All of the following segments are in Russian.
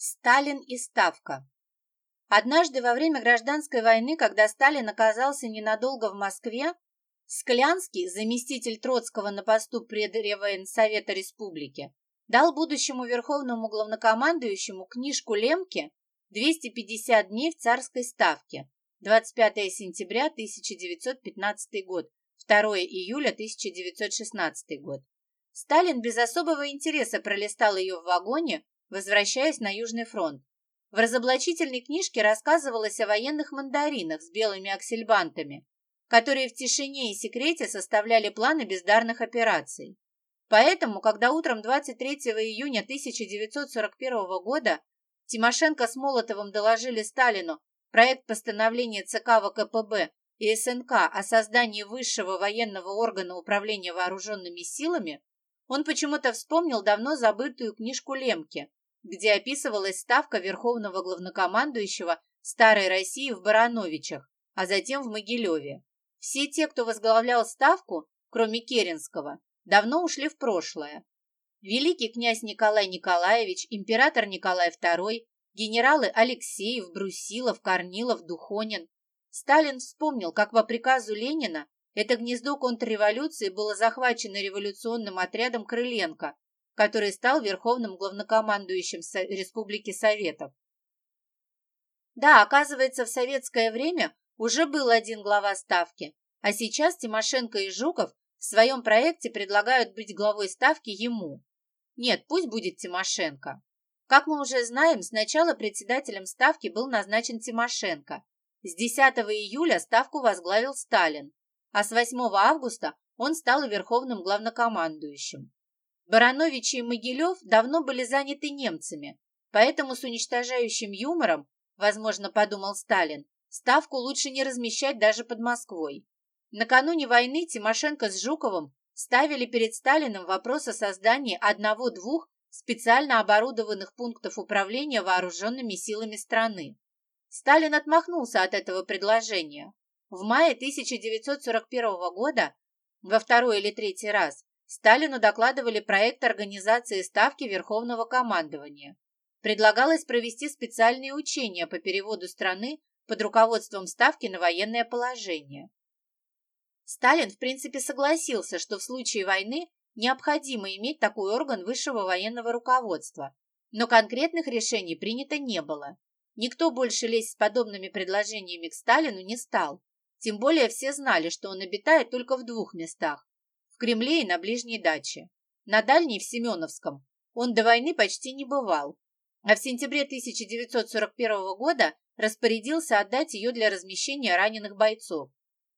Сталин и Ставка. Однажды во время гражданской войны, когда Сталин оказался ненадолго в Москве, Склянский, заместитель Троцкого на посту Совета Республики, дал будущему верховному главнокомандующему книжку Лемке «250 дней в царской ставке», 25 сентября 1915 год, 2 июля 1916 год. Сталин без особого интереса пролистал ее в вагоне, возвращаясь на Южный фронт. В разоблачительной книжке рассказывалось о военных мандаринах с белыми аксельбантами, которые в тишине и секрете составляли планы бездарных операций. Поэтому, когда утром 23 июня 1941 года Тимошенко с Молотовым доложили Сталину проект постановления ЦК ВКПБ и СНК о создании высшего военного органа управления вооруженными силами, он почему-то вспомнил давно забытую книжку Лемке, где описывалась ставка верховного главнокомандующего Старой России в Барановичах, а затем в Могилеве. Все те, кто возглавлял ставку, кроме Керенского, давно ушли в прошлое. Великий князь Николай Николаевич, император Николай II, генералы Алексеев, Брусилов, Корнилов, Духонин. Сталин вспомнил, как по приказу Ленина это гнездо контрреволюции было захвачено революционным отрядом Крыленко, который стал верховным главнокомандующим Республики Советов. Да, оказывается, в советское время уже был один глава Ставки, а сейчас Тимошенко и Жуков в своем проекте предлагают быть главой Ставки ему. Нет, пусть будет Тимошенко. Как мы уже знаем, сначала председателем Ставки был назначен Тимошенко. С 10 июля Ставку возглавил Сталин, а с 8 августа он стал верховным главнокомандующим. Баранович и Могилев давно были заняты немцами, поэтому с уничтожающим юмором, возможно, подумал Сталин, ставку лучше не размещать даже под Москвой. Накануне войны Тимошенко с Жуковым ставили перед Сталиным вопрос о создании одного-двух специально оборудованных пунктов управления вооруженными силами страны. Сталин отмахнулся от этого предложения. В мае 1941 года, во второй или третий раз, Сталину докладывали проект организации ставки Верховного командования. Предлагалось провести специальные учения по переводу страны под руководством ставки на военное положение. Сталин, в принципе, согласился, что в случае войны необходимо иметь такой орган высшего военного руководства, но конкретных решений принято не было. Никто больше лезть с подобными предложениями к Сталину не стал. Тем более все знали, что он обитает только в двух местах в Кремле и на ближней даче. На дальней, в Семеновском, он до войны почти не бывал, а в сентябре 1941 года распорядился отдать ее для размещения раненых бойцов.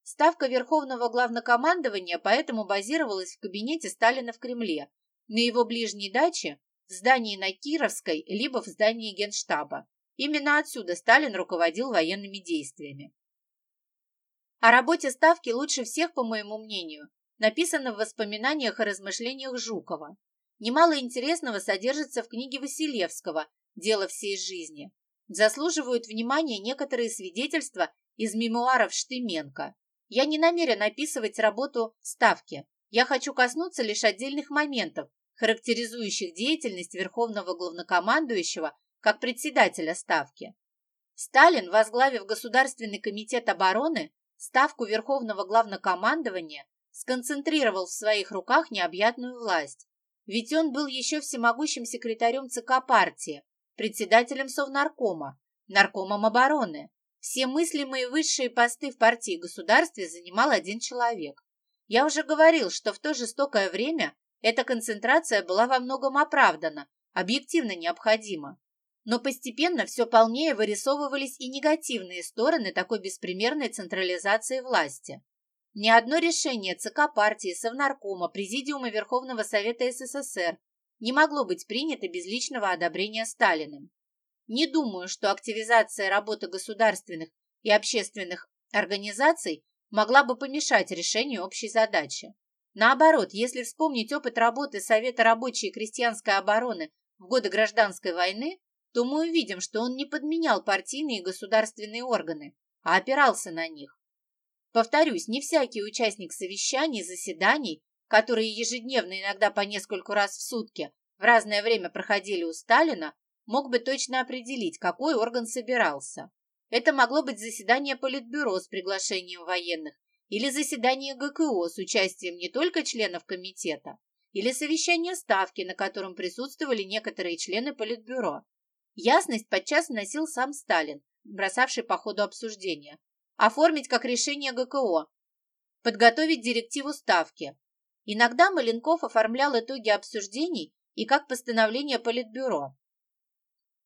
Ставка Верховного Главнокомандования поэтому базировалась в кабинете Сталина в Кремле, на его ближней даче, в здании на Кировской, либо в здании Генштаба. Именно отсюда Сталин руководил военными действиями. О работе Ставки лучше всех, по моему мнению, написано в воспоминаниях и размышлениях Жукова. Немало интересного содержится в книге Василевского «Дело всей жизни». Заслуживают внимания некоторые свидетельства из мемуаров Штыменко. Я не намерен описывать работу Ставки. Я хочу коснуться лишь отдельных моментов, характеризующих деятельность Верховного Главнокомандующего как председателя Ставки. Сталин, возглавив Государственный комитет обороны, Ставку Верховного Главнокомандования сконцентрировал в своих руках необъятную власть. Ведь он был еще всемогущим секретарем ЦК партии, председателем Совнаркома, наркомом обороны. Все мыслимые высшие посты в партии и государстве занимал один человек. Я уже говорил, что в то жестокое время эта концентрация была во многом оправдана, объективно необходима. Но постепенно все полнее вырисовывались и негативные стороны такой беспримерной централизации власти. Ни одно решение ЦК партии, Совнаркома, Президиума Верховного Совета СССР не могло быть принято без личного одобрения Сталиным. Не думаю, что активизация работы государственных и общественных организаций могла бы помешать решению общей задачи. Наоборот, если вспомнить опыт работы Совета рабочей и крестьянской обороны в годы гражданской войны, то мы увидим, что он не подменял партийные и государственные органы, а опирался на них. Повторюсь, не всякий участник совещаний, заседаний, которые ежедневно, иногда по нескольку раз в сутки, в разное время проходили у Сталина, мог бы точно определить, какой орган собирался. Это могло быть заседание Политбюро с приглашением военных или заседание ГКО с участием не только членов комитета, или совещание Ставки, на котором присутствовали некоторые члены Политбюро. Ясность подчас вносил сам Сталин, бросавший по ходу обсуждения. Оформить как решение ГКО, подготовить директиву Ставки. Иногда Маленков оформлял итоги обсуждений и как постановление Политбюро.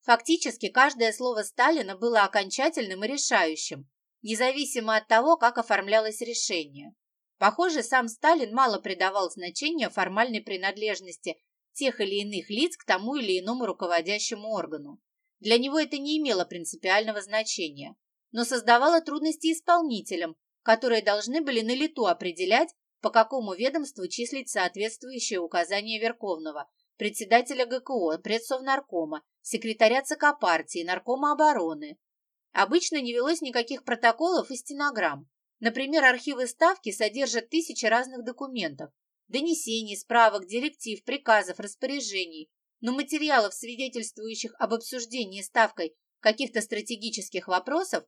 Фактически каждое слово Сталина было окончательным и решающим, независимо от того, как оформлялось решение. Похоже, сам Сталин мало придавал значения формальной принадлежности тех или иных лиц к тому или иному руководящему органу. Для него это не имело принципиального значения, но создавало трудности исполнителям, которые должны были на лету определять, по какому ведомству числить соответствующее указание Верховного, председателя ГКО, предсовнаркома, секретаря ЦК партии, наркома обороны. Обычно не велось никаких протоколов и стенограмм. Например, архивы Ставки содержат тысячи разных документов, донесений, справок, директив, приказов, распоряжений, но материалов, свидетельствующих об обсуждении Ставкой каких-то стратегических вопросов,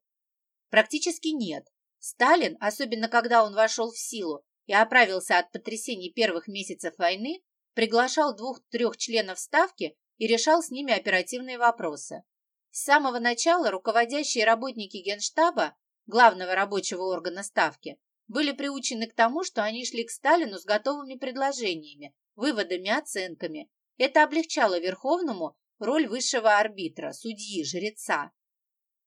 практически нет. Сталин, особенно когда он вошел в силу и оправился от потрясений первых месяцев войны, приглашал двух-трех членов Ставки и решал с ними оперативные вопросы. С самого начала руководящие работники Генштаба, главного рабочего органа Ставки, были приучены к тому, что они шли к Сталину с готовыми предложениями, выводами, оценками. Это облегчало Верховному роль высшего арбитра, судьи, жреца.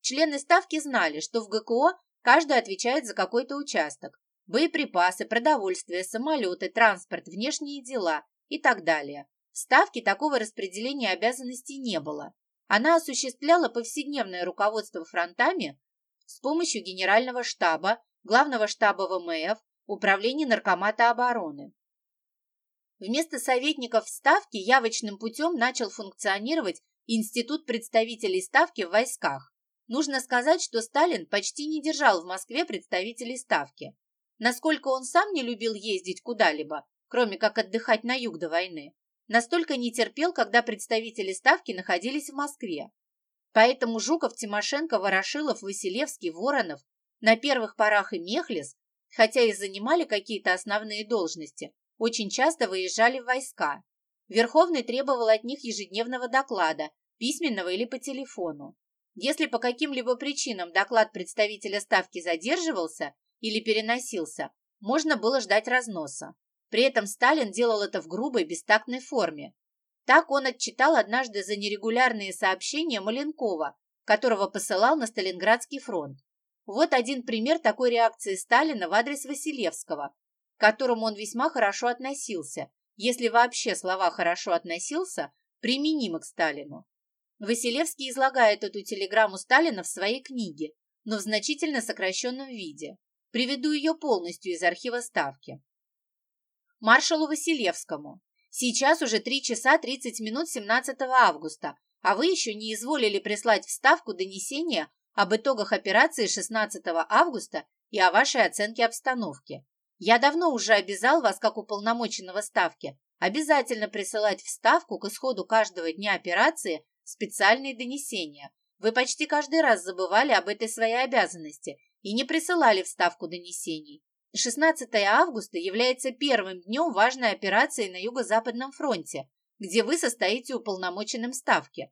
Члены Ставки знали, что в ГКО каждый отвечает за какой-то участок. Боеприпасы, продовольствие, самолеты, транспорт, внешние дела и так далее. В Ставке такого распределения обязанностей не было. Она осуществляла повседневное руководство фронтами с помощью генерального штаба, Главного штаба ВМФ, Управления Наркомата обороны. Вместо советников в Ставке явочным путем начал функционировать Институт представителей Ставки в войсках. Нужно сказать, что Сталин почти не держал в Москве представителей Ставки. Насколько он сам не любил ездить куда-либо, кроме как отдыхать на юг до войны, настолько не терпел, когда представители Ставки находились в Москве. Поэтому Жуков, Тимошенко, Ворошилов, Василевский, Воронов на первых порах и Мехлис, хотя и занимали какие-то основные должности, очень часто выезжали в войска. Верховный требовал от них ежедневного доклада, письменного или по телефону. Если по каким-либо причинам доклад представителя Ставки задерживался или переносился, можно было ждать разноса. При этом Сталин делал это в грубой, бестактной форме. Так он отчитал однажды за нерегулярные сообщения Маленкова, которого посылал на Сталинградский фронт. Вот один пример такой реакции Сталина в адрес Василевского, к которому он весьма хорошо относился, если вообще слова «хорошо относился» применимы к Сталину. Василевский излагает эту телеграмму Сталина в своей книге, но в значительно сокращенном виде. Приведу ее полностью из архива Ставки. Маршалу Василевскому. Сейчас уже 3 часа 30 минут 17 августа, а вы еще не изволили прислать в Ставку донесение об итогах операции 16 августа и о вашей оценке обстановки. Я давно уже обязал вас, как уполномоченного Ставки, обязательно присылать в Ставку к исходу каждого дня операции специальные донесения. Вы почти каждый раз забывали об этой своей обязанности и не присылали в Ставку донесений. 16 августа является первым днем важной операции на Юго-Западном фронте, где вы состоите уполномоченным Ставки.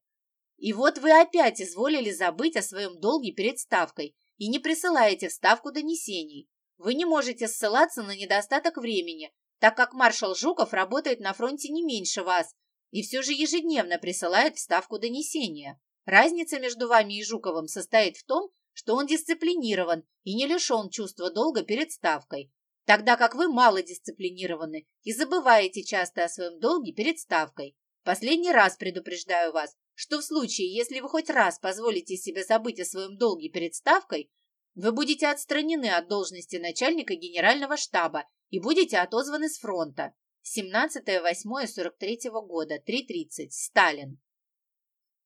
И вот вы опять изволили забыть о своем долге перед Ставкой и не присылаете в Ставку донесений. Вы не можете ссылаться на недостаток времени, так как маршал Жуков работает на фронте не меньше вас и все же ежедневно присылает в Ставку донесения. Разница между вами и Жуковым состоит в том, что он дисциплинирован и не лишен чувства долга перед Ставкой, тогда как вы мало дисциплинированы и забываете часто о своем долге перед Ставкой. Последний раз предупреждаю вас, что в случае, если вы хоть раз позволите себе забыть о своем долге перед ставкой, вы будете отстранены от должности начальника генерального штаба и будете отозваны с фронта. 17.08.43 года, 3.30. Сталин.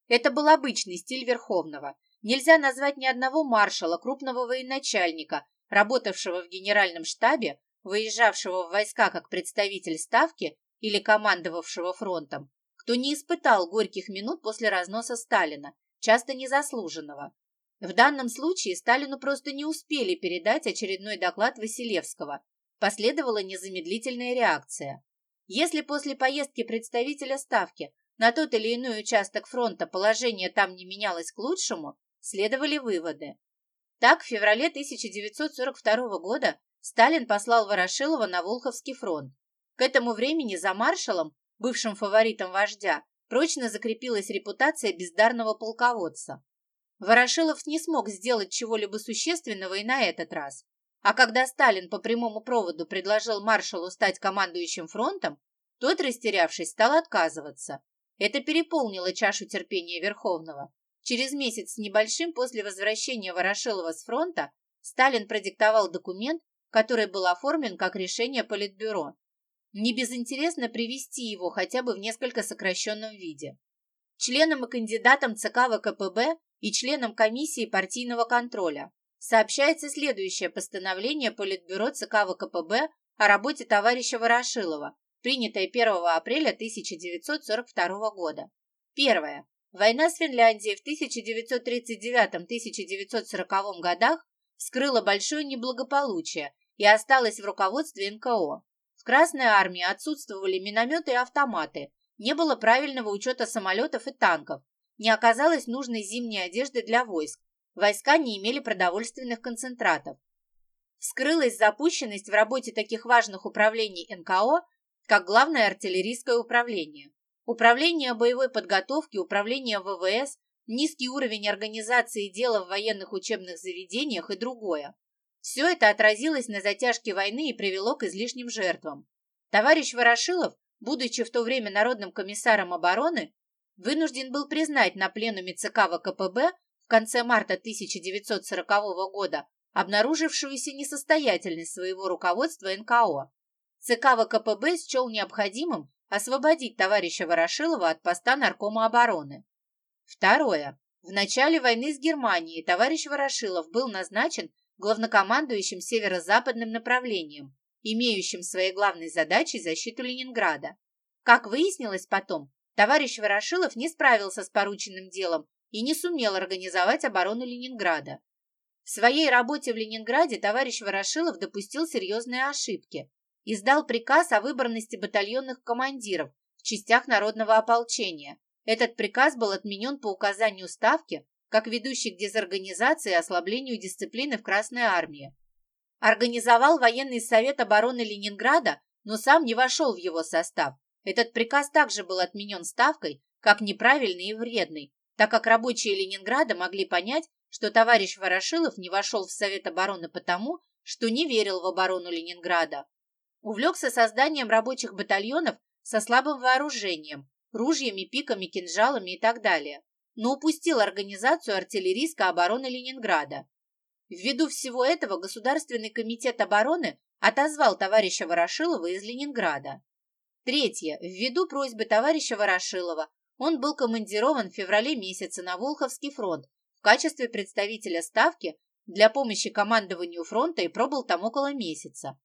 Это был обычный стиль Верховного. Нельзя назвать ни одного маршала, крупного военачальника, работавшего в генеральном штабе, выезжавшего в войска как представитель ставки или командовавшего фронтом, кто не испытал горьких минут после разноса Сталина, часто незаслуженного. В данном случае Сталину просто не успели передать очередной доклад Василевского. Последовала незамедлительная реакция. Если после поездки представителя Ставки на тот или иной участок фронта положение там не менялось к лучшему, следовали выводы. Так, в феврале 1942 года Сталин послал Ворошилова на Волховский фронт. К этому времени за маршалом, бывшим фаворитом вождя, прочно закрепилась репутация бездарного полководца. Ворошилов не смог сделать чего-либо существенного и на этот раз. А когда Сталин по прямому проводу предложил маршалу стать командующим фронтом, тот, растерявшись, стал отказываться. Это переполнило чашу терпения Верховного. Через месяц с небольшим после возвращения Ворошилова с фронта Сталин продиктовал документ, который был оформлен как решение Политбюро. Не безинтересно привести его хотя бы в несколько сокращенном виде. Членам и кандидатам ЦК ВКПБ и членам комиссии партийного контроля сообщается следующее постановление Политбюро ЦК ВКПБ о работе товарища Ворошилова, принятое 1 апреля 1942 года. Первое. Война с Финляндией в 1939-1940 годах вскрыла большое неблагополучие и осталась в руководстве НКО. В Красной армии отсутствовали минометы и автоматы, не было правильного учета самолетов и танков, не оказалось нужной зимней одежды для войск, войска не имели продовольственных концентратов. Вскрылась запущенность в работе таких важных управлений НКО, как Главное артиллерийское управление. Управление боевой подготовки, управление ВВС, низкий уровень организации дела в военных учебных заведениях и другое. Все это отразилось на затяжке войны и привело к излишним жертвам. Товарищ Ворошилов, будучи в то время народным комиссаром обороны, вынужден был признать на пленуме ЦК ВКПБ в конце марта 1940 года обнаружившуюся несостоятельность своего руководства НКО. ЦК ВКПБ счел необходимым освободить товарища Ворошилова от поста наркома обороны. Второе. В начале войны с Германией товарищ Ворошилов был назначен главнокомандующим северо-западным направлением, имеющим своей главной задачей защиту Ленинграда. Как выяснилось потом, товарищ Ворошилов не справился с порученным делом и не сумел организовать оборону Ленинграда. В своей работе в Ленинграде товарищ Ворошилов допустил серьезные ошибки, издал приказ о выборности батальонных командиров в частях народного ополчения. Этот приказ был отменен по указанию Ставки, как ведущий к дезорганизации и ослаблению дисциплины в Красной армии. Организовал военный совет обороны Ленинграда, но сам не вошел в его состав. Этот приказ также был отменен Ставкой, как неправильный и вредный, так как рабочие Ленинграда могли понять, что товарищ Ворошилов не вошел в Совет обороны потому, что не верил в оборону Ленинграда, Увлекся созданием рабочих батальонов со слабым вооружением, ружьями, пиками, кинжалами и так далее, но упустил организацию артиллерийской обороны Ленинграда. Ввиду всего этого Государственный комитет обороны отозвал товарища Ворошилова из Ленинграда. Третье. Ввиду просьбы товарища Ворошилова он был командирован в феврале месяце на Волховский фронт в качестве представителя Ставки для помощи командованию фронта и пробыл там около месяца.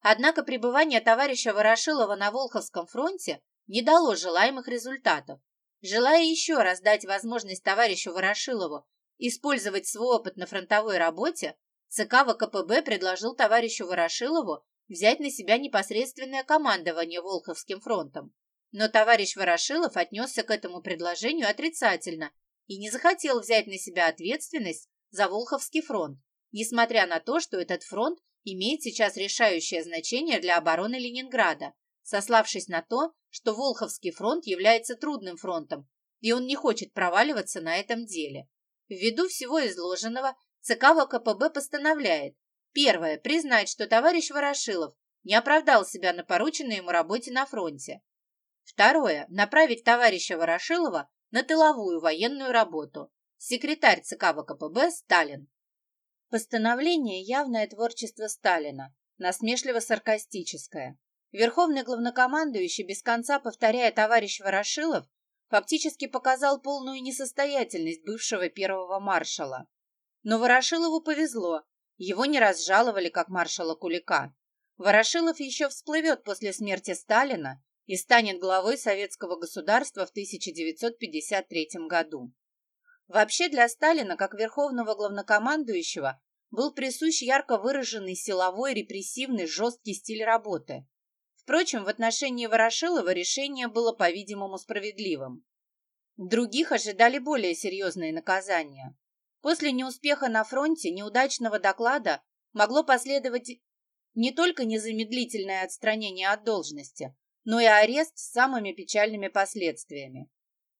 Однако пребывание товарища Ворошилова на Волховском фронте не дало желаемых результатов. Желая еще раз дать возможность товарищу Ворошилову использовать свой опыт на фронтовой работе, ЦК ВКПБ предложил товарищу Ворошилову взять на себя непосредственное командование Волховским фронтом. Но товарищ Ворошилов отнесся к этому предложению отрицательно и не захотел взять на себя ответственность за Волховский фронт, несмотря на то, что этот фронт имеет сейчас решающее значение для обороны Ленинграда, сославшись на то, что Волховский фронт является трудным фронтом, и он не хочет проваливаться на этом деле. Ввиду всего изложенного, ЦК ВКПБ постановляет Первое. Признать, что товарищ Ворошилов не оправдал себя на порученной ему работе на фронте. Второе. Направить товарища Ворошилова на тыловую военную работу. Секретарь ЦК ВКПБ Сталин. Постановление – явное творчество Сталина, насмешливо-саркастическое. Верховный главнокомандующий, без конца повторяя товарищ Ворошилов, фактически показал полную несостоятельность бывшего первого маршала. Но Ворошилову повезло, его не разжаловали, как маршала Кулика. Ворошилов еще всплывет после смерти Сталина и станет главой советского государства в 1953 году. Вообще для Сталина, как верховного главнокомандующего, был присущ ярко выраженный силовой, репрессивный, жесткий стиль работы. Впрочем, в отношении Ворошилова решение было, по-видимому, справедливым. Других ожидали более серьезные наказания. После неуспеха на фронте, неудачного доклада, могло последовать не только незамедлительное отстранение от должности, но и арест с самыми печальными последствиями.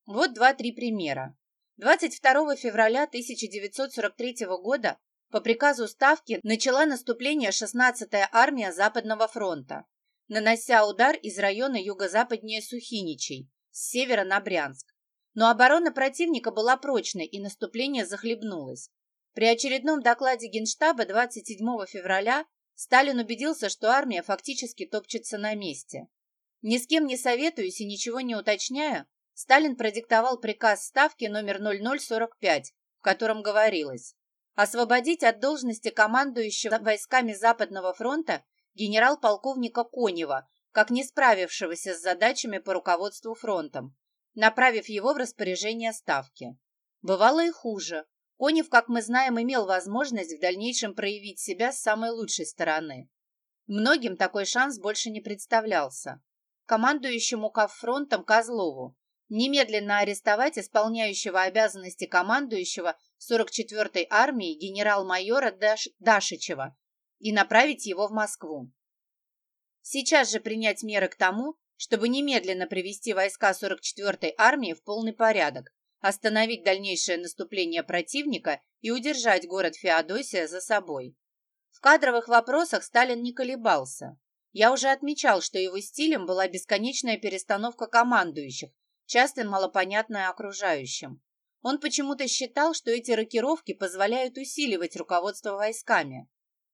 Вот два-три примера. 22 февраля 1943 года по приказу Ставки начала наступление 16-я армия Западного фронта, нанося удар из района юго-западнее Сухиничей, с севера на Брянск. Но оборона противника была прочной, и наступление захлебнулось. При очередном докладе Генштаба 27 февраля Сталин убедился, что армия фактически топчется на месте. Ни с кем не советуясь и ничего не уточняя, Сталин продиктовал приказ Ставки номер 0045, в котором говорилось освободить от должности командующего войсками Западного фронта генерал-полковника Конева, как не справившегося с задачами по руководству фронтом, направив его в распоряжение Ставки. Бывало и хуже. Конев, как мы знаем, имел возможность в дальнейшем проявить себя с самой лучшей стороны. Многим такой шанс больше не представлялся. Командующему Кавфронтом Козлову немедленно арестовать исполняющего обязанности командующего 44-й армии генерал-майора Даш... Дашичева и направить его в Москву. Сейчас же принять меры к тому, чтобы немедленно привести войска 44-й армии в полный порядок, остановить дальнейшее наступление противника и удержать город Феодосия за собой. В кадровых вопросах Сталин не колебался. Я уже отмечал, что его стилем была бесконечная перестановка командующих, часто малопонятная окружающим. Он почему-то считал, что эти рокировки позволяют усиливать руководство войсками.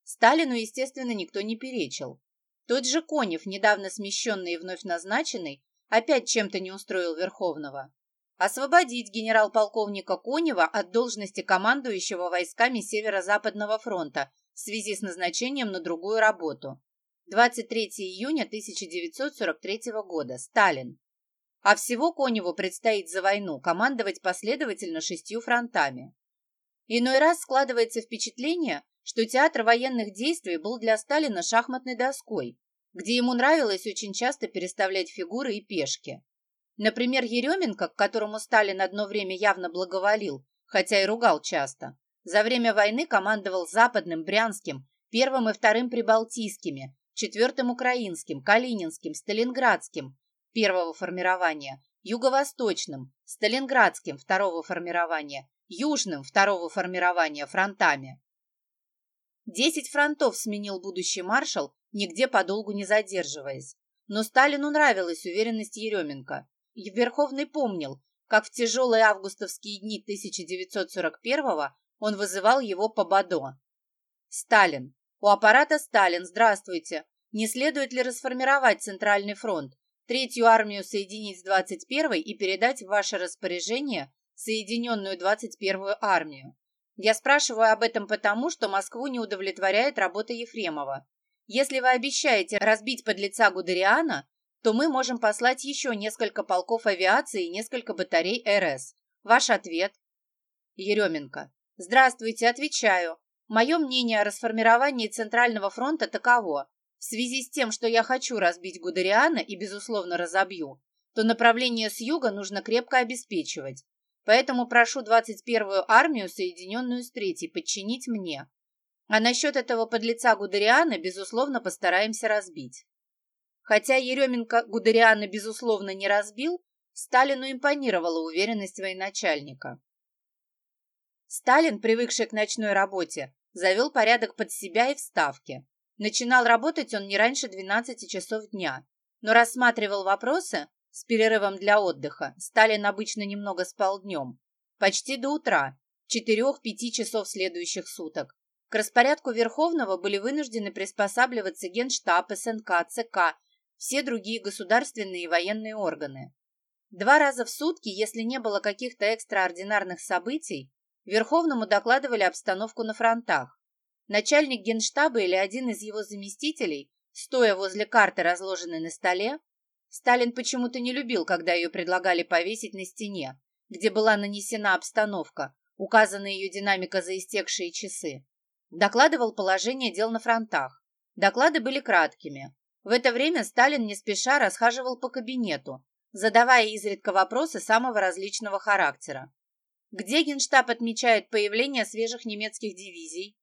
Сталину, естественно, никто не перечил. Тот же Конев, недавно смещенный и вновь назначенный, опять чем-то не устроил Верховного. Освободить генерал-полковника Конева от должности командующего войсками Северо-Западного фронта в связи с назначением на другую работу. 23 июня 1943 года. Сталин. А всего Коневу предстоит за войну командовать последовательно шестью фронтами. Иной раз складывается впечатление, что театр военных действий был для Сталина шахматной доской, где ему нравилось очень часто переставлять фигуры и пешки. Например, Еременко, к которому Сталин одно время явно благоволил, хотя и ругал часто, за время войны командовал Западным, Брянским, Первым и Вторым Прибалтийскими, Четвертым Украинским, Калининским, Сталинградским, первого формирования, Юго-Восточным, Сталинградским второго формирования, Южным второго формирования фронтами. Десять фронтов сменил будущий маршал, нигде подолгу не задерживаясь. Но Сталину нравилась уверенность Еременко. Верховный помнил, как в тяжелые августовские дни 1941-го он вызывал его по БАДО. «Сталин. У аппарата Сталин. Здравствуйте. Не следует ли расформировать Центральный фронт? Третью армию соединить с 21-й и передать в ваше распоряжение соединенную 21-ю армию. Я спрашиваю об этом потому, что Москву не удовлетворяет работа Ефремова. Если вы обещаете разбить подлеца Гудериана, то мы можем послать еще несколько полков авиации и несколько батарей РС. Ваш ответ? Еременко. Здравствуйте, отвечаю. Мое мнение о расформировании Центрального фронта таково. В связи с тем, что я хочу разбить Гудериана и, безусловно, разобью, то направление с юга нужно крепко обеспечивать. Поэтому прошу 21-ю армию, соединенную с третьей, подчинить мне. А насчет этого подлеца Гудериана, безусловно, постараемся разбить. Хотя Еременко Гудериана, безусловно, не разбил, Сталину импонировала уверенность военачальника. Сталин, привыкший к ночной работе, завел порядок под себя и в Ставке. Начинал работать он не раньше 12 часов дня, но рассматривал вопросы с перерывом для отдыха. Сталин обычно немного спал днем, почти до утра, 4-5 часов следующих суток. К распорядку Верховного были вынуждены приспосабливаться Генштаб, СНК, ЦК, все другие государственные и военные органы. Два раза в сутки, если не было каких-то экстраординарных событий, Верховному докладывали обстановку на фронтах. Начальник генштаба или один из его заместителей, стоя возле карты, разложенной на столе, Сталин почему-то не любил, когда ее предлагали повесить на стене, где была нанесена обстановка, указана ее динамика за истекшие часы. Докладывал положение дел на фронтах. Доклады были краткими. В это время Сталин не спеша расхаживал по кабинету, задавая изредка вопросы самого различного характера. Где Генштаб отмечает появление свежих немецких дивизий?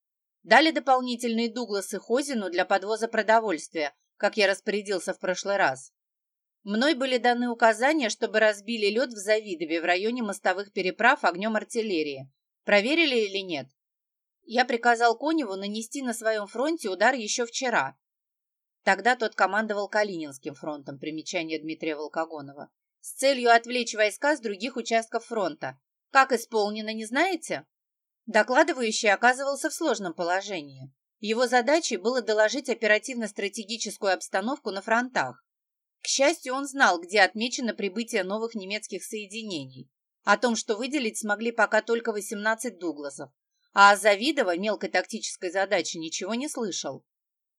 Дали дополнительные Дугласы Хозину для подвоза продовольствия, как я распорядился в прошлый раз. Мной были даны указания, чтобы разбили лед в Завидове в районе мостовых переправ огнем артиллерии. Проверили или нет? Я приказал Коневу нанести на своем фронте удар еще вчера. Тогда тот командовал Калининским фронтом, примечание Дмитрия Волкогонова, с целью отвлечь войска с других участков фронта. Как исполнено, не знаете? Докладывающий оказывался в сложном положении. Его задачей было доложить оперативно-стратегическую обстановку на фронтах. К счастью, он знал, где отмечено прибытие новых немецких соединений. О том, что выделить смогли пока только 18 Дугласов, а о Завидово мелкой тактической задаче ничего не слышал.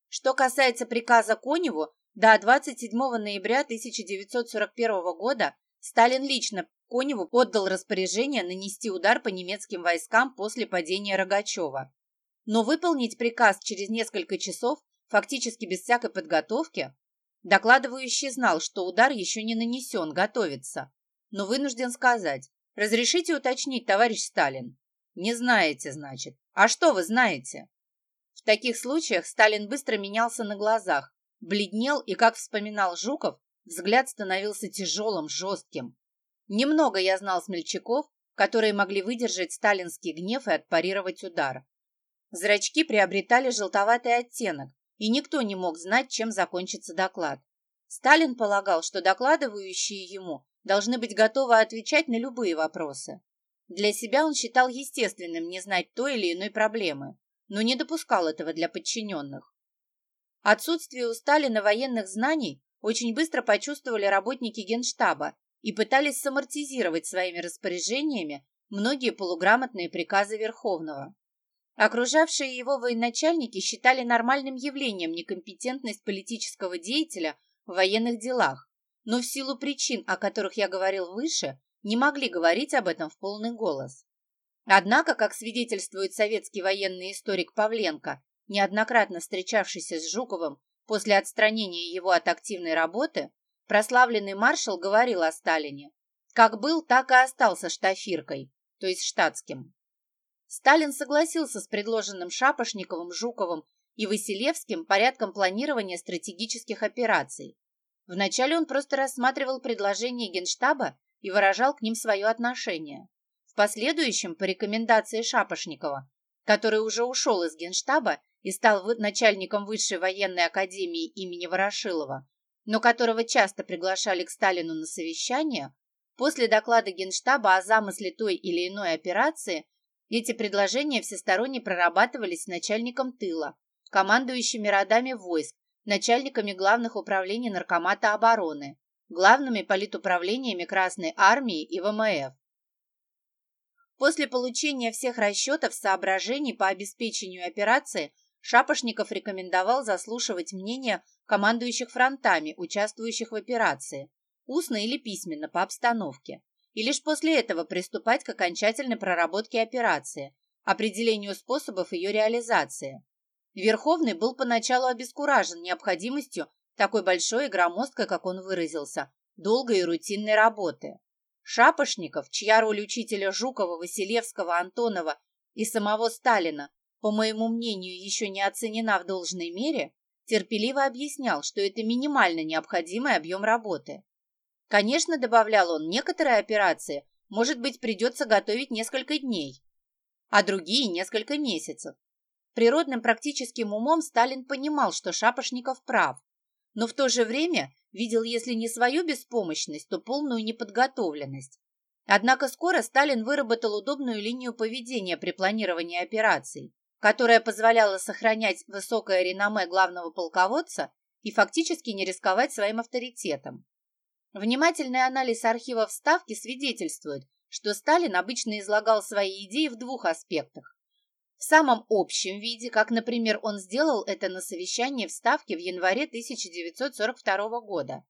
Что касается приказа Коневу, до 27 ноября 1941 года Сталин лично Коневу отдал распоряжение нанести удар по немецким войскам после падения Рогачева. Но выполнить приказ через несколько часов, фактически без всякой подготовки, Докладывающий знал, что удар еще не нанесен, готовится, но вынужден сказать. «Разрешите уточнить, товарищ Сталин?» «Не знаете, значит. А что вы знаете?» В таких случаях Сталин быстро менялся на глазах, бледнел и, как вспоминал Жуков, взгляд становился тяжелым, жестким. Немного я знал смельчаков, которые могли выдержать сталинский гнев и отпарировать удар. Зрачки приобретали желтоватый оттенок, и никто не мог знать, чем закончится доклад. Сталин полагал, что докладывающие ему должны быть готовы отвечать на любые вопросы. Для себя он считал естественным не знать той или иной проблемы, но не допускал этого для подчиненных. Отсутствие у Сталина военных знаний очень быстро почувствовали работники Генштаба и пытались самортизировать своими распоряжениями многие полуграмотные приказы Верховного. Окружавшие его военачальники считали нормальным явлением некомпетентность политического деятеля в военных делах, но в силу причин, о которых я говорил выше, не могли говорить об этом в полный голос. Однако, как свидетельствует советский военный историк Павленко, неоднократно встречавшийся с Жуковым после отстранения его от активной работы, прославленный маршал говорил о Сталине. Как был, так и остался штафиркой, то есть штатским. Сталин согласился с предложенным Шапошниковым, Жуковым и Василевским порядком планирования стратегических операций. Вначале он просто рассматривал предложения Генштаба и выражал к ним свое отношение. В последующем, по рекомендации Шапошникова, который уже ушел из Генштаба и стал начальником Высшей военной академии имени Ворошилова, но которого часто приглашали к Сталину на совещания, после доклада Генштаба о замысле той или иной операции эти предложения всесторонне прорабатывались с начальником тыла, командующими родами войск, начальниками главных управлений Наркомата обороны, главными политуправлениями Красной Армии и ВМФ. После получения всех расчетов соображений по обеспечению операции Шапошников рекомендовал заслушивать мнение командующих фронтами, участвующих в операции, устно или письменно по обстановке и лишь после этого приступать к окончательной проработке операции, определению способов ее реализации. Верховный был поначалу обескуражен необходимостью такой большой и громоздкой, как он выразился, долгой и рутинной работы. Шапошников, чья роль учителя Жукова, Василевского, Антонова и самого Сталина, по моему мнению, еще не оценена в должной мере, терпеливо объяснял, что это минимально необходимый объем работы. Конечно, добавлял он, некоторые операции, может быть, придется готовить несколько дней, а другие несколько месяцев. Природным практическим умом Сталин понимал, что Шапошников прав, но в то же время видел, если не свою беспомощность, то полную неподготовленность. Однако скоро Сталин выработал удобную линию поведения при планировании операций, которая позволяла сохранять высокое реноме главного полководца и фактически не рисковать своим авторитетом. Внимательный анализ архивов Ставки свидетельствует, что Сталин обычно излагал свои идеи в двух аспектах. В самом общем виде, как, например, он сделал это на совещании в Ставке в январе 1942 года.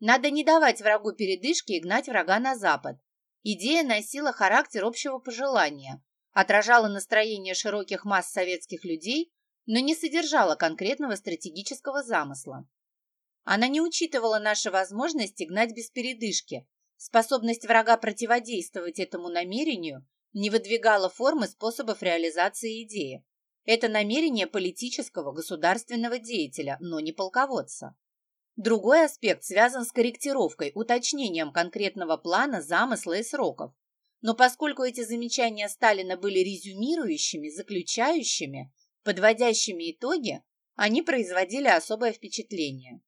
Надо не давать врагу передышки и гнать врага на запад. Идея носила характер общего пожелания, отражала настроение широких масс советских людей, но не содержала конкретного стратегического замысла. Она не учитывала наши возможности гнать без передышки, способность врага противодействовать этому намерению не выдвигала формы способов реализации идеи. Это намерение политического государственного деятеля, но не полководца. Другой аспект связан с корректировкой, уточнением конкретного плана, замысла и сроков. Но поскольку эти замечания Сталина были резюмирующими, заключающими, подводящими итоги, они производили особое впечатление.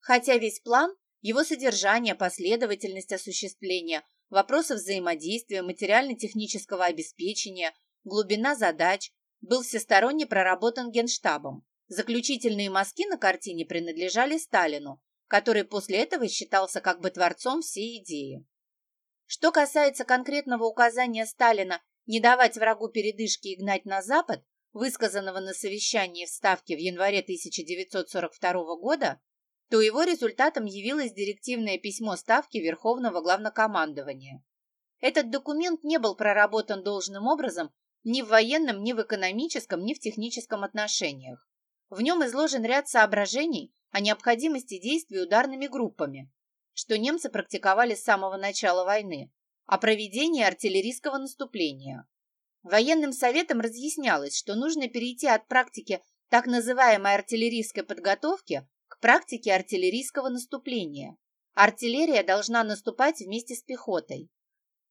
Хотя весь план, его содержание, последовательность осуществления, вопросы взаимодействия, материально-технического обеспечения, глубина задач, был всесторонне проработан Генштабом. Заключительные мазки на картине принадлежали Сталину, который после этого считался как бы творцом всей идеи. Что касается конкретного указания Сталина не давать врагу передышки и гнать на Запад, высказанного на совещании в Ставке в январе 1942 года, то его результатом явилось директивное письмо Ставки Верховного Главнокомандования. Этот документ не был проработан должным образом ни в военном, ни в экономическом, ни в техническом отношениях. В нем изложен ряд соображений о необходимости действий ударными группами, что немцы практиковали с самого начала войны, о проведении артиллерийского наступления. Военным советом разъяснялось, что нужно перейти от практики так называемой артиллерийской подготовки к практике артиллерийского наступления. Артиллерия должна наступать вместе с пехотой.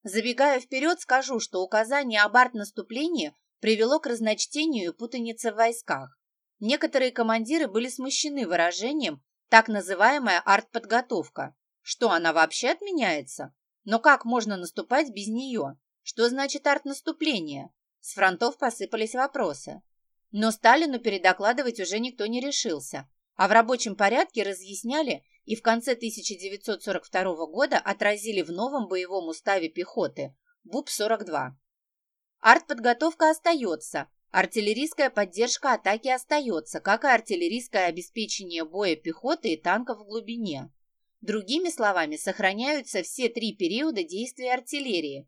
Забегая вперед, скажу, что указание об арт-наступлении привело к разночтению и путанице в войсках. Некоторые командиры были смущены выражением «так называемая артподготовка». Что, она вообще отменяется? Но как можно наступать без нее? Что значит артнаступление? С фронтов посыпались вопросы. Но Сталину передокладывать уже никто не решился, а в рабочем порядке разъясняли и в конце 1942 года отразили в новом боевом уставе пехоты БУП-42. Артподготовка остается, Артиллерийская поддержка атаки остается, как и артиллерийское обеспечение боя пехоты и танков в глубине. Другими словами, сохраняются все три периода действия артиллерии,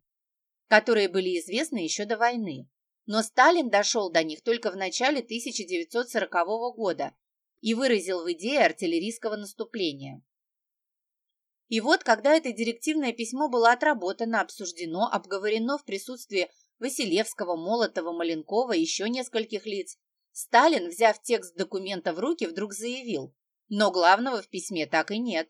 которые были известны еще до войны. Но Сталин дошел до них только в начале 1940 года и выразил в идее артиллерийского наступления. И вот, когда это директивное письмо было отработано, обсуждено, обговорено в присутствии Василевского, Молотова, Маленкова и еще нескольких лиц, Сталин, взяв текст документа в руки, вдруг заявил, но главного в письме так и нет.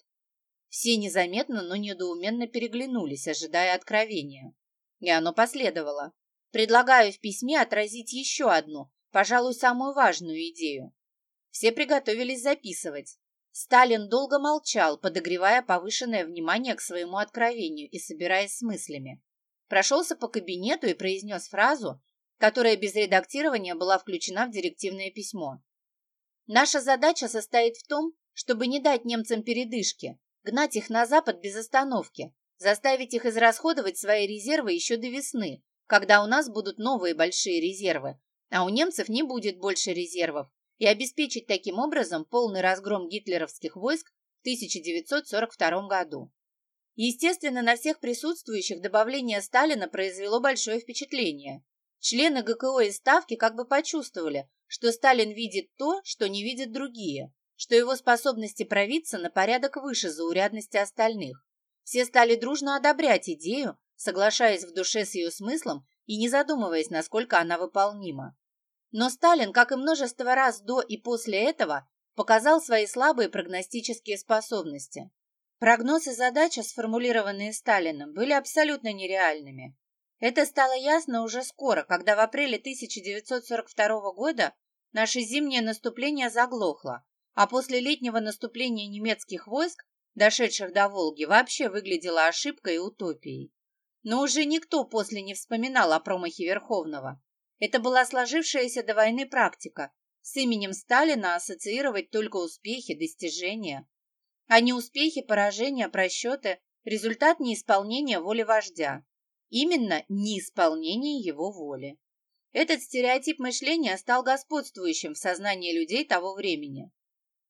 Все незаметно, но недоуменно переглянулись, ожидая откровения. И оно последовало. Предлагаю в письме отразить еще одну, пожалуй, самую важную идею. Все приготовились записывать. Сталин долго молчал, подогревая повышенное внимание к своему откровению и собираясь с мыслями прошелся по кабинету и произнес фразу, которая без редактирования была включена в директивное письмо. Наша задача состоит в том, чтобы не дать немцам передышки, гнать их на запад без остановки, заставить их израсходовать свои резервы еще до весны, когда у нас будут новые большие резервы, а у немцев не будет больше резервов, и обеспечить таким образом полный разгром гитлеровских войск в 1942 году. Естественно, на всех присутствующих добавление Сталина произвело большое впечатление. Члены ГКО и Ставки как бы почувствовали, что Сталин видит то, что не видят другие, что его способности провидца на порядок выше заурядности остальных. Все стали дружно одобрять идею, соглашаясь в душе с ее смыслом и не задумываясь, насколько она выполнима. Но Сталин, как и множество раз до и после этого, показал свои слабые прогностические способности. Прогноз и задача, сформулированные Сталиным, были абсолютно нереальными. Это стало ясно уже скоро, когда в апреле 1942 года наше зимнее наступление заглохло, а после летнего наступления немецких войск, дошедших до Волги, вообще выглядело ошибкой и утопией. Но уже никто после не вспоминал о промахе Верховного. Это была сложившаяся до войны практика. С именем Сталина ассоциировать только успехи, достижения а неуспехи, поражения, просчеты – результат неисполнения воли вождя. Именно неисполнение его воли. Этот стереотип мышления стал господствующим в сознании людей того времени.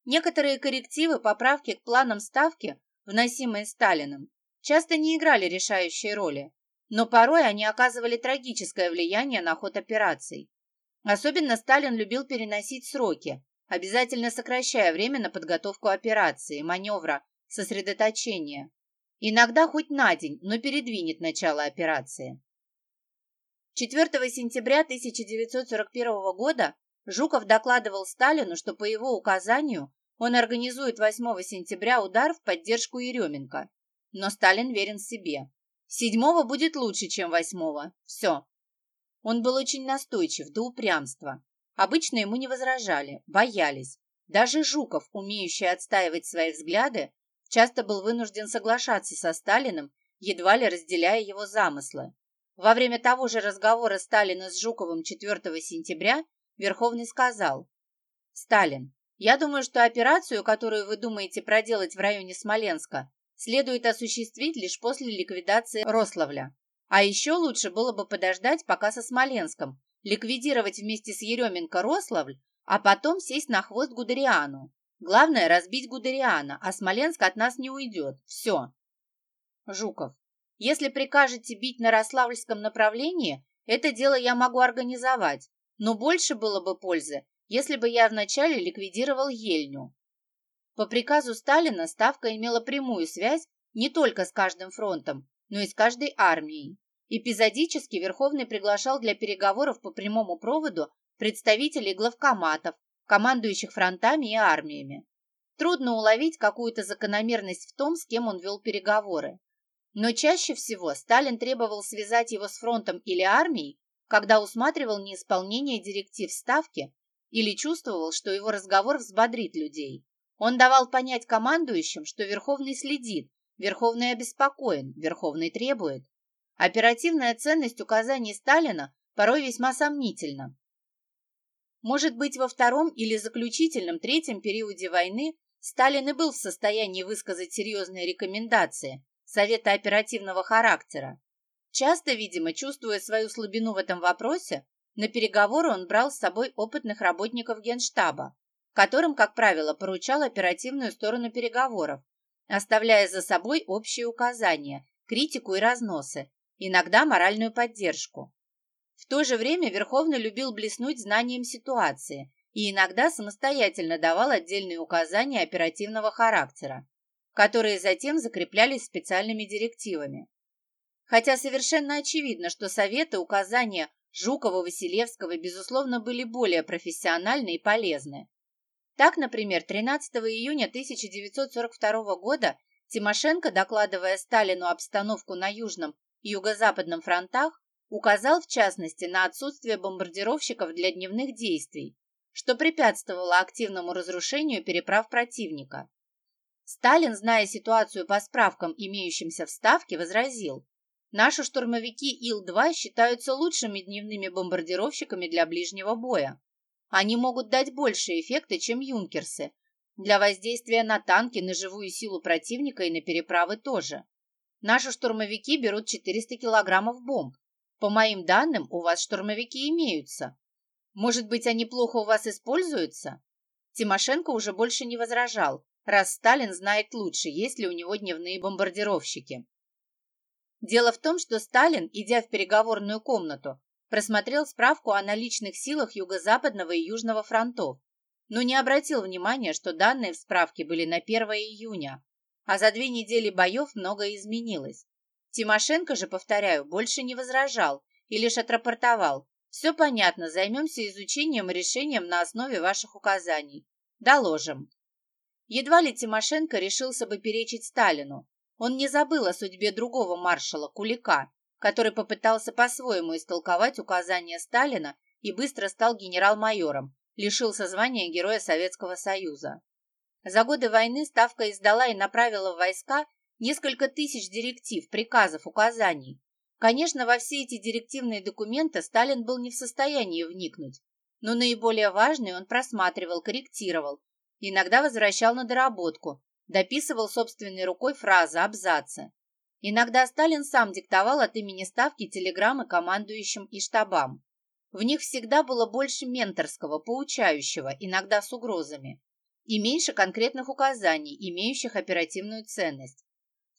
Некоторые коррективы, поправки к планам ставки вносимые Сталиным, часто не играли решающей роли, но порой они оказывали трагическое влияние на ход операций. Особенно Сталин любил переносить сроки, обязательно сокращая время на подготовку операции, маневра, сосредоточения. Иногда хоть на день, но передвинет начало операции. 4 сентября 1941 года Жуков докладывал Сталину, что по его указанию он организует 8 сентября удар в поддержку Еременко. Но Сталин верен себе. Седьмого будет лучше, чем восьмого. Все. Он был очень настойчив, до упрямства. Обычно ему не возражали, боялись. Даже Жуков, умеющий отстаивать свои взгляды, часто был вынужден соглашаться со Сталиным, едва ли разделяя его замыслы. Во время того же разговора Сталина с Жуковым 4 сентября Верховный сказал, «Сталин, я думаю, что операцию, которую вы думаете проделать в районе Смоленска, следует осуществить лишь после ликвидации Рославля. А еще лучше было бы подождать пока со Смоленском, ликвидировать вместе с Еременко Рославль, а потом сесть на хвост Гудериану. Главное – разбить Гудериана, а Смоленск от нас не уйдет. Все. Жуков. Если прикажете бить на Рославльском направлении, это дело я могу организовать, но больше было бы пользы, если бы я вначале ликвидировал Ельню. По приказу Сталина Ставка имела прямую связь не только с каждым фронтом, но и с каждой армией. Эпизодически Верховный приглашал для переговоров по прямому проводу представителей главкоматов, командующих фронтами и армиями. Трудно уловить какую-то закономерность в том, с кем он вел переговоры. Но чаще всего Сталин требовал связать его с фронтом или армией, когда усматривал неисполнение директив Ставки или чувствовал, что его разговор взбодрит людей. Он давал понять командующим, что Верховный следит, Верховный обеспокоен, Верховный требует. Оперативная ценность указаний Сталина порой весьма сомнительна. Может быть, во втором или заключительном третьем периоде войны Сталин и был в состоянии высказать серьезные рекомендации, совета оперативного характера. Часто, видимо, чувствуя свою слабину в этом вопросе, на переговоры он брал с собой опытных работников Генштаба, которым, как правило, поручал оперативную сторону переговоров, оставляя за собой общие указания, критику и разносы, иногда моральную поддержку. В то же время Верховный любил блеснуть знанием ситуации и иногда самостоятельно давал отдельные указания оперативного характера, которые затем закреплялись специальными директивами. Хотя совершенно очевидно, что советы, указания Жукова, Василевского, безусловно, были более профессиональны и полезны. Так, например, 13 июня 1942 года Тимошенко, докладывая Сталину обстановку на Южном и Юго-Западном фронтах, указал в частности на отсутствие бомбардировщиков для дневных действий, что препятствовало активному разрушению переправ противника. Сталин, зная ситуацию по справкам, имеющимся в Ставке, возразил, Наши штурмовики Ил-2 считаются лучшими дневными бомбардировщиками для ближнего боя. Они могут дать больше эффекта, чем юнкерсы. Для воздействия на танки, на живую силу противника и на переправы тоже. Наши штурмовики берут 400 килограммов бомб. По моим данным, у вас штурмовики имеются. Может быть, они плохо у вас используются? Тимошенко уже больше не возражал, раз Сталин знает лучше, есть ли у него дневные бомбардировщики. Дело в том, что Сталин, идя в переговорную комнату, просмотрел справку о наличных силах Юго-Западного и Южного фронтов, но не обратил внимания, что данные в справке были на 1 июня, а за две недели боев многое изменилось. Тимошенко же, повторяю, больше не возражал и лишь отрапортовал. Все понятно, займемся изучением и решением на основе ваших указаний. Доложим. Едва ли Тимошенко решился бы перечить Сталину, он не забыл о судьбе другого маршала, Кулика, который попытался по-своему истолковать указания Сталина и быстро стал генерал-майором, лишился звания Героя Советского Союза. За годы войны Ставка издала и направила в войска несколько тысяч директив, приказов, указаний. Конечно, во все эти директивные документы Сталин был не в состоянии вникнуть, но наиболее важные он просматривал, корректировал, иногда возвращал на доработку, дописывал собственной рукой фразы, абзацы. Иногда Сталин сам диктовал от имени Ставки телеграммы командующим и штабам. В них всегда было больше менторского, поучающего, иногда с угрозами. и меньше конкретных указаний, имеющих оперативную ценность.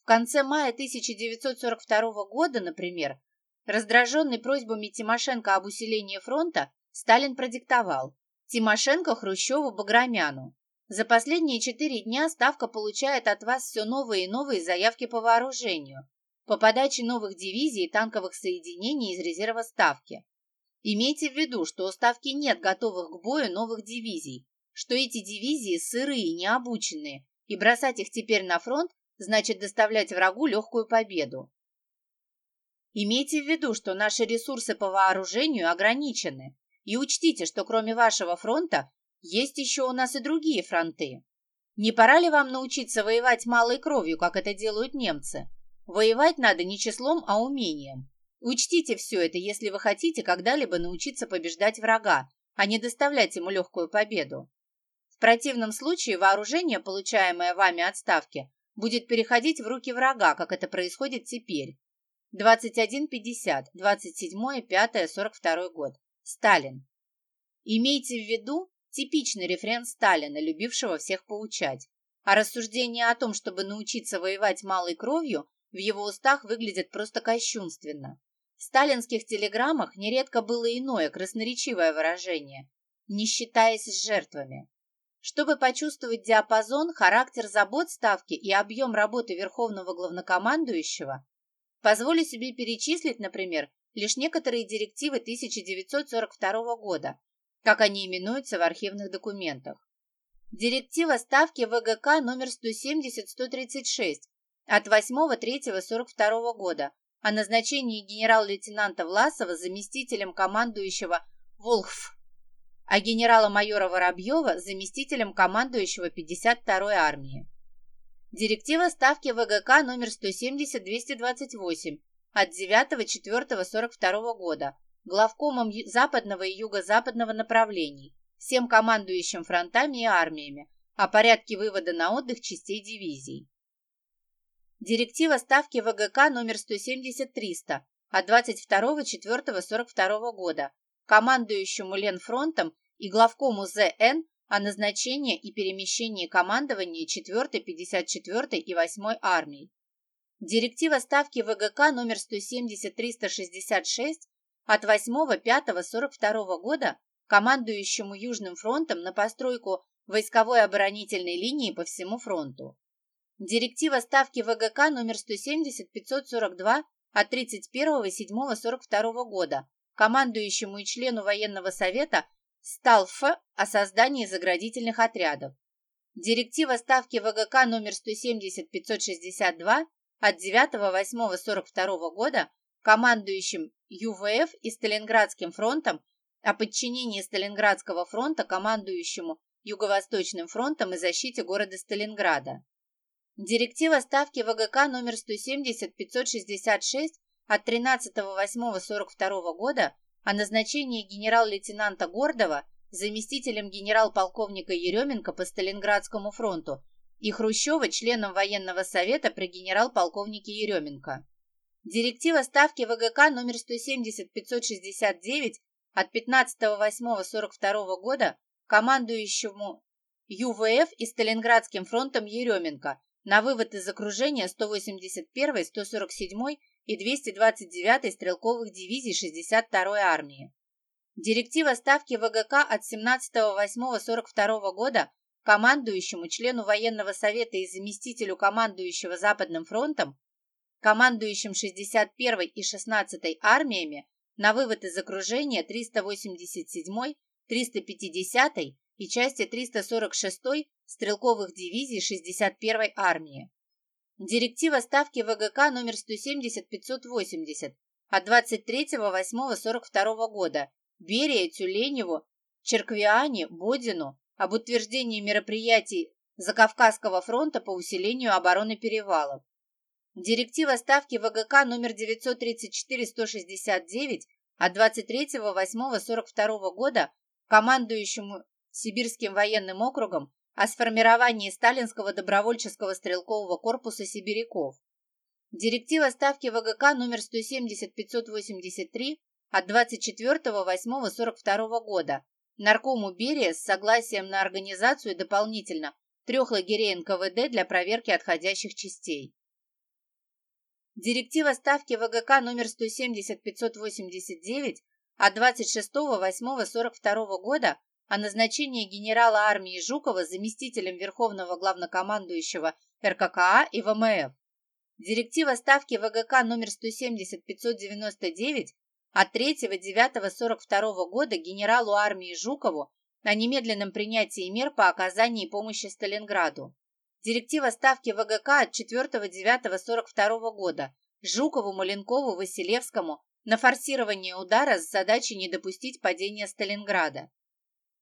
В конце мая 1942 года, например, раздраженный просьбами Тимошенко об усилении фронта, Сталин продиктовал Тимошенко Хрущеву Баграмяну. За последние четыре дня Ставка получает от вас все новые и новые заявки по вооружению, по подаче новых дивизий и танковых соединений из резерва Ставки. Имейте в виду, что у Ставки нет готовых к бою новых дивизий, что эти дивизии сырые, необученные, и бросать их теперь на фронт значит доставлять врагу легкую победу. Имейте в виду, что наши ресурсы по вооружению ограничены, и учтите, что кроме вашего фронта есть еще у нас и другие фронты. Не пора ли вам научиться воевать малой кровью, как это делают немцы? Воевать надо не числом, а умением. Учтите все это, если вы хотите когда-либо научиться побеждать врага, а не доставлять ему легкую победу. В противном случае вооружение, получаемое вами от Ставки, будет переходить в руки врага, как это происходит теперь. 21.50, 27.05.42 год. Сталин. Имейте в виду типичный рефрен Сталина, любившего всех поучать. А рассуждения о том, чтобы научиться воевать малой кровью, в его устах выглядят просто кощунственно. В сталинских телеграммах нередко было иное красноречивое выражение «не считаясь с жертвами». Чтобы почувствовать диапазон, характер забот Ставки и объем работы Верховного Главнокомандующего, позволю себе перечислить, например, лишь некоторые директивы 1942 года, как они именуются в архивных документах. Директива Ставки ВГК номер 170-136 от 8.3.42 года о назначении генерал-лейтенанта Власова заместителем командующего Волхв а генерала-майора Воробьева заместителем командующего 52-й армии. Директива Ставки ВГК номер 170-228 от 9.4.42 года главкомом западного и юго-западного направлений, всем командующим фронтами и армиями о порядке вывода на отдых частей дивизий. Директива Ставки ВГК номер 170-300 от 22.4.42 года командующему Ленфронтом и главкому ЗН о назначении и перемещении командования 4-й, 54-й и 8-й армий. Директива Ставки ВГК номер 170-366 от 8-5-42 года командующему Южным фронтом на постройку войсковой оборонительной линии по всему фронту. Директива Ставки ВГК номер 170-542 от 31-7-42 года командующему и члену военного совета стал Ф о создании заградительных отрядов. Директива Ставки ВГК номер 170-562 от 9.8.42 года командующим ЮВФ и Сталинградским фронтом о подчинении Сталинградского фронта командующему Юго-Восточным фронтом и защите города Сталинграда. Директива Ставки ВГК номер 170-566 от 13.08.42 года о назначении генерал-лейтенанта Гордова заместителем генерал-полковника Еременко по Сталинградскому фронту и Хрущева членом военного совета при генерал-полковнике Еременко. Директива Ставки ВГК номер 170-569 от 15.08.42 года командующему ЮВФ и Сталинградским фронтом Еременко на вывод из окружения 181-й, 147-й и 229-й стрелковых дивизий 62-й армии. Директива Ставки ВГК от 17.08.42 года командующему, члену военного совета и заместителю командующего Западным фронтом, командующим 61-й и 16-й армиями на вывод из окружения 387-й, 350-й и части 346-й стрелковых дивизий 61-й армии. Директива Ставки ВГК номер 170-580 от 23.08.42 года Берия, Тюленеву, Черквиане, Бодину об утверждении мероприятий Закавказского фронта по усилению обороны перевалов. Директива Ставки ВГК номер 934-169 от 23.08.42 года командующему Сибирским военным округом о сформировании Сталинского добровольческого стрелкового корпуса сибиряков. Директива Ставки ВГК номер 170-583 от 24.08.42 года Наркому Берия с согласием на организацию дополнительно трех лагерей НКВД для проверки отходящих частей. Директива Ставки ВГК номер 170-589 от 26.08.42 года о назначении генерала армии Жукова заместителем Верховного главнокомандующего РККА и ВМФ. Директива Ставки ВГК номер 170-599 от 3.9.42 года генералу армии Жукову о немедленном принятии мер по оказании помощи Сталинграду. Директива Ставки ВГК от 4.9.42 года Жукову, Маленкову, Василевскому на форсирование удара с задачей не допустить падения Сталинграда.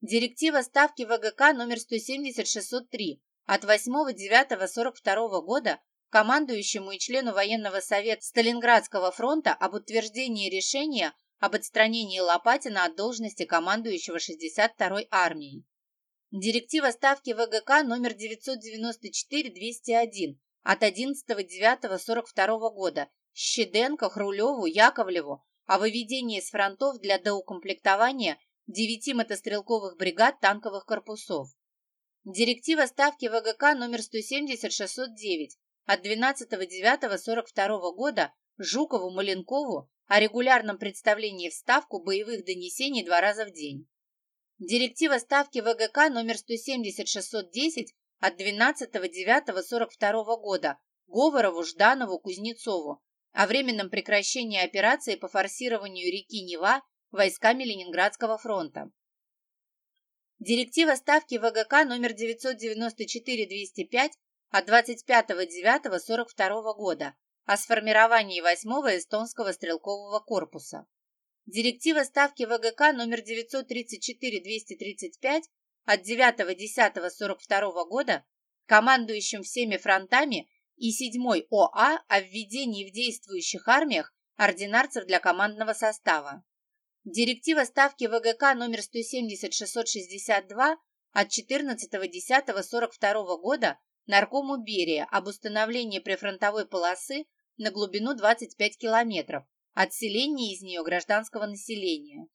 Директива Ставки ВГК номер 170-603 от 8.9.42 года командующему и члену военного совета Сталинградского фронта об утверждении решения об отстранении Лопатина от должности командующего 62-й армией. Директива Ставки ВГК номер 994-201 от 11.09.42 года Щеденко, Хрулеву, Яковлеву о выведении с фронтов для доукомплектования девяти мотострелковых бригад танковых корпусов. Директива Ставки ВГК номер 170-609 от 12.09.42 года Жукову, Маленкову о регулярном представлении в Ставку боевых донесений два раза в день. Директива Ставки ВГК номер 170-610 от 12.09.42 года Говорову, Жданову, Кузнецову о временном прекращении операции по форсированию реки Нева войсками Ленинградского фронта. Директива Ставки ВГК номер 994-205 от 25.09.42 года о сформировании 8-го эстонского стрелкового корпуса. Директива Ставки ВГК номер 934-235 от 9.10.42 года командующим всеми фронтами и 7-й ОА о введении в действующих армиях ординарцев для командного состава. Директива Ставки ВГК номер 170-662 от 14.10.42 года наркому Берия об установлении прифронтовой полосы на глубину 25 километров, отселении из нее гражданского населения.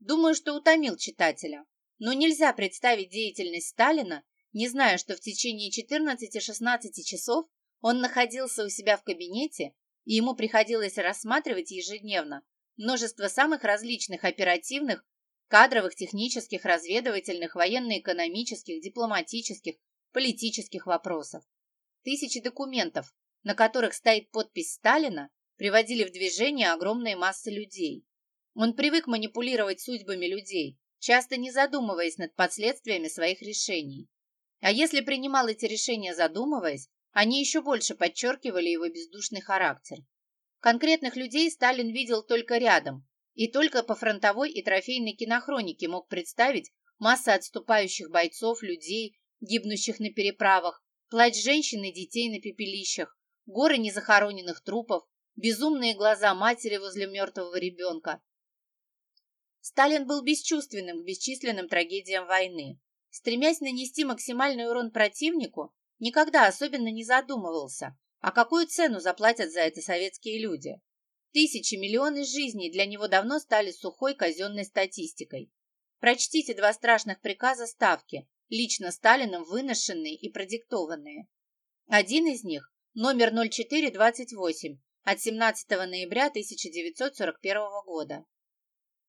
Думаю, что утомил читателя, но нельзя представить деятельность Сталина, не зная, что в течение 14-16 часов он находился у себя в кабинете, и ему приходилось рассматривать ежедневно множество самых различных оперативных, кадровых, технических, разведывательных, военно-экономических, дипломатических, политических вопросов. Тысячи документов, на которых стоит подпись Сталина, приводили в движение огромные массы людей. Он привык манипулировать судьбами людей, часто не задумываясь над последствиями своих решений. А если принимал эти решения задумываясь, они еще больше подчеркивали его бездушный характер. Конкретных людей Сталин видел только рядом, и только по фронтовой и трофейной кинохронике мог представить массы отступающих бойцов, людей, гибнущих на переправах, плач женщин и детей на пепелищах, горы незахороненных трупов, безумные глаза матери возле мертвого ребенка. Сталин был бесчувственным к бесчисленным трагедиям войны. Стремясь нанести максимальный урон противнику, никогда особенно не задумывался, а какую цену заплатят за это советские люди. Тысячи, миллионы жизней для него давно стали сухой казенной статистикой. Прочтите два страшных приказа Ставки, лично Сталином выношенные и продиктованные. Один из них – номер 0428 от 17 ноября 1941 года.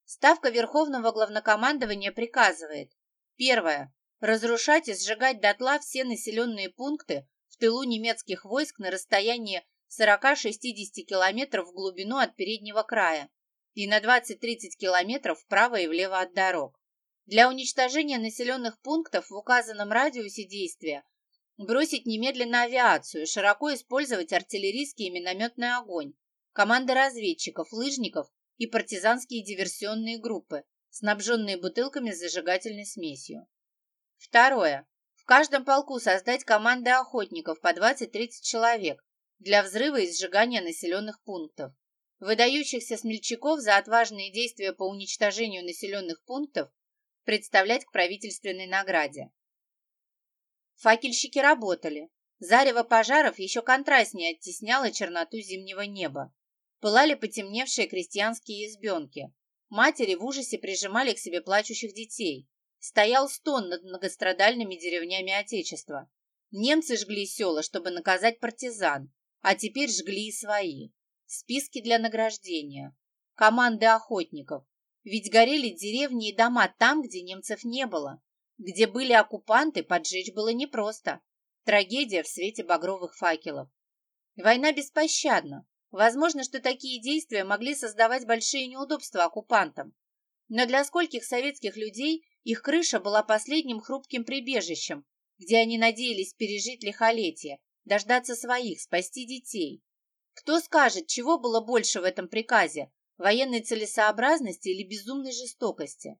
Ставка Верховного Главнокомандования приказывает Первое. Разрушать и сжигать дотла все населенные пункты в тылу немецких войск на расстоянии 40-60 километров в глубину от переднего края и на 20-30 километров вправо и влево от дорог. Для уничтожения населенных пунктов в указанном радиусе действия бросить немедленно авиацию, широко использовать артиллерийский и минометный огонь, команды разведчиков, лыжников и партизанские диверсионные группы, снабженные бутылками с зажигательной смесью. Второе. В каждом полку создать команды охотников по 20-30 человек для взрыва и сжигания населенных пунктов. Выдающихся смельчаков за отважные действия по уничтожению населенных пунктов представлять к правительственной награде. Факельщики работали. Зарево пожаров еще контрастнее оттесняло черноту зимнего неба. Пылали потемневшие крестьянские избенки. Матери в ужасе прижимали к себе плачущих детей. Стоял стон над многострадальными деревнями Отечества. Немцы жгли села, чтобы наказать партизан, а теперь жгли и свои. Списки для награждения. Команды охотников. Ведь горели деревни и дома там, где немцев не было. Где были оккупанты, поджечь было непросто. Трагедия в свете багровых факелов. Война беспощадна. Возможно, что такие действия могли создавать большие неудобства оккупантам. Но для скольких советских людей их крыша была последним хрупким прибежищем, где они надеялись пережить лихолетие, дождаться своих, спасти детей. Кто скажет, чего было больше в этом приказе – военной целесообразности или безумной жестокости?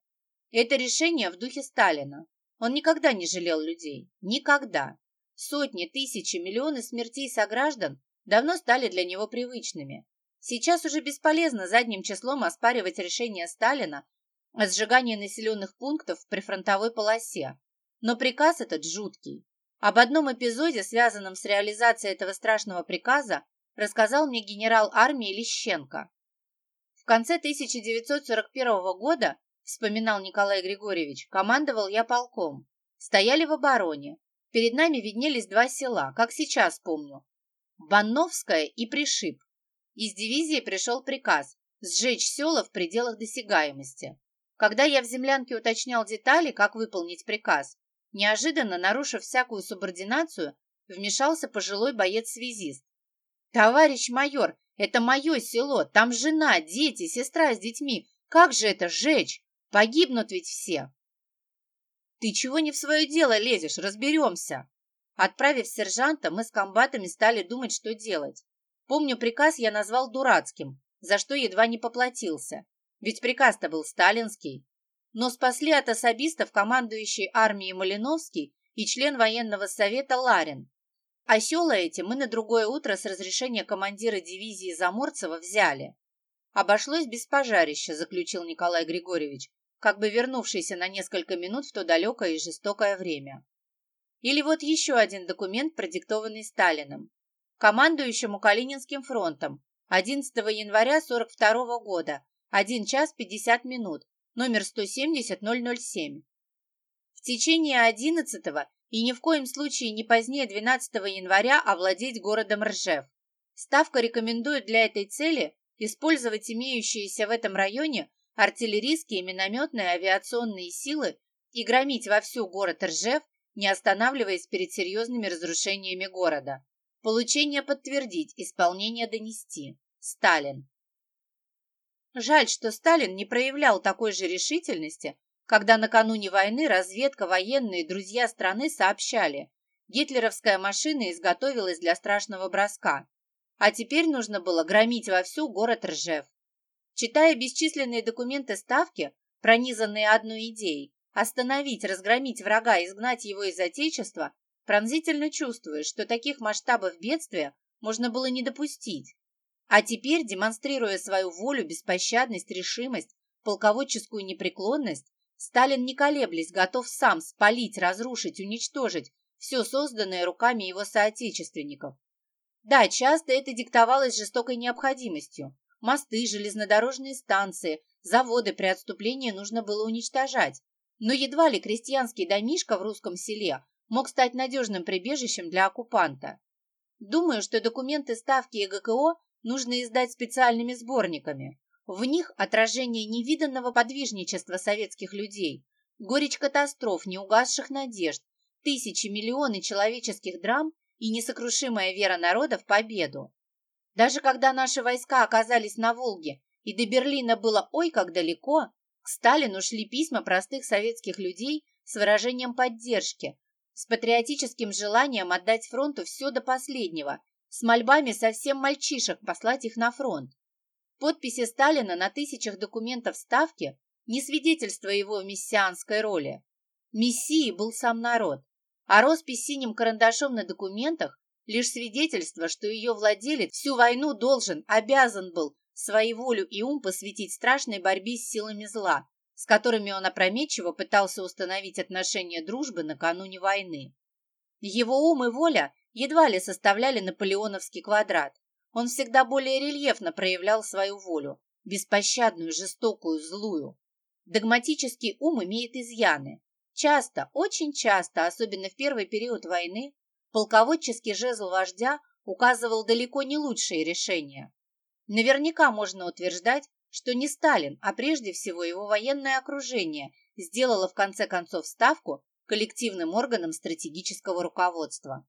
Это решение в духе Сталина. Он никогда не жалел людей. Никогда. Сотни, тысячи, миллионы смертей сограждан давно стали для него привычными. Сейчас уже бесполезно задним числом оспаривать решение Сталина о сжигании населенных пунктов в прифронтовой полосе. Но приказ этот жуткий. Об одном эпизоде, связанном с реализацией этого страшного приказа, рассказал мне генерал армии Лещенко. В конце 1941 года, вспоминал Николай Григорьевич, командовал я полком. Стояли в обороне. Перед нами виднелись два села, как сейчас помню, Банновская и Пришиб. Из дивизии пришел приказ сжечь села в пределах досягаемости. Когда я в землянке уточнял детали, как выполнить приказ, неожиданно, нарушив всякую субординацию, вмешался пожилой боец-связист. «Товарищ майор, это мое село, там жена, дети, сестра с детьми. Как же это сжечь? Погибнут ведь все!» «Ты чего не в свое дело лезешь? Разберемся!» Отправив сержанта, мы с комбатами стали думать, что делать. Помню, приказ я назвал дурацким, за что едва не поплатился. Ведь приказ-то был сталинский. Но спасли от особистов командующий армией Малиновский и член военного совета Ларин. А села эти мы на другое утро с разрешения командира дивизии Заморцева взяли. Обошлось без пожарища, заключил Николай Григорьевич, как бы вернувшийся на несколько минут в то далекое и жестокое время. Или вот еще один документ, продиктованный Сталиным. Командующему Калининским фронтом 11 января 42 года, 1 час 50 минут, номер 170-007. В течение 11 и ни в коем случае не позднее 12 января овладеть городом Ржев. Ставка рекомендует для этой цели использовать имеющиеся в этом районе артиллерийские, минометные, авиационные силы и громить вовсю город Ржев не останавливаясь перед серьезными разрушениями города. Получение подтвердить, исполнение донести. Сталин. Жаль, что Сталин не проявлял такой же решительности, когда накануне войны разведка, военные, друзья страны сообщали, гитлеровская машина изготовилась для страшного броска, а теперь нужно было громить вовсю город Ржев. Читая бесчисленные документы Ставки, пронизанные одной идеей, Остановить, разгромить врага, изгнать его из Отечества, пронзительно чувствуешь, что таких масштабов бедствия можно было не допустить. А теперь, демонстрируя свою волю, беспощадность, решимость, полководческую непреклонность, Сталин, не колеблясь, готов сам спалить, разрушить, уничтожить все созданное руками его соотечественников. Да, часто это диктовалось жестокой необходимостью. Мосты, железнодорожные станции, заводы при отступлении нужно было уничтожать. Но едва ли крестьянский домишко в русском селе мог стать надежным прибежищем для оккупанта. Думаю, что документы Ставки и ГКО нужно издать специальными сборниками. В них отражение невиданного подвижничества советских людей, горечь катастроф, неугасших надежд, тысячи, миллионы человеческих драм и несокрушимая вера народа в победу. Даже когда наши войска оказались на Волге и до Берлина было ой как далеко, к Сталину шли письма простых советских людей с выражением поддержки, с патриотическим желанием отдать фронту все до последнего, с мольбами совсем мальчишек послать их на фронт. Подписи Сталина на тысячах документов Ставки не свидетельство его мессианской роли. Мессией был сам народ, а роспись синим карандашом на документах лишь свидетельство, что ее владелец всю войну должен, обязан был свою волю и ум посвятить страшной борьбе с силами зла, с которыми он опрометчиво пытался установить отношения дружбы накануне войны. Его ум и воля едва ли составляли наполеоновский квадрат. Он всегда более рельефно проявлял свою волю, беспощадную, жестокую, злую. Догматический ум имеет изъяны. Часто, очень часто, особенно в первый период войны, полководческий жезл вождя указывал далеко не лучшие решения. Наверняка можно утверждать, что не Сталин, а прежде всего его военное окружение сделало в конце концов ставку коллективным органам стратегического руководства.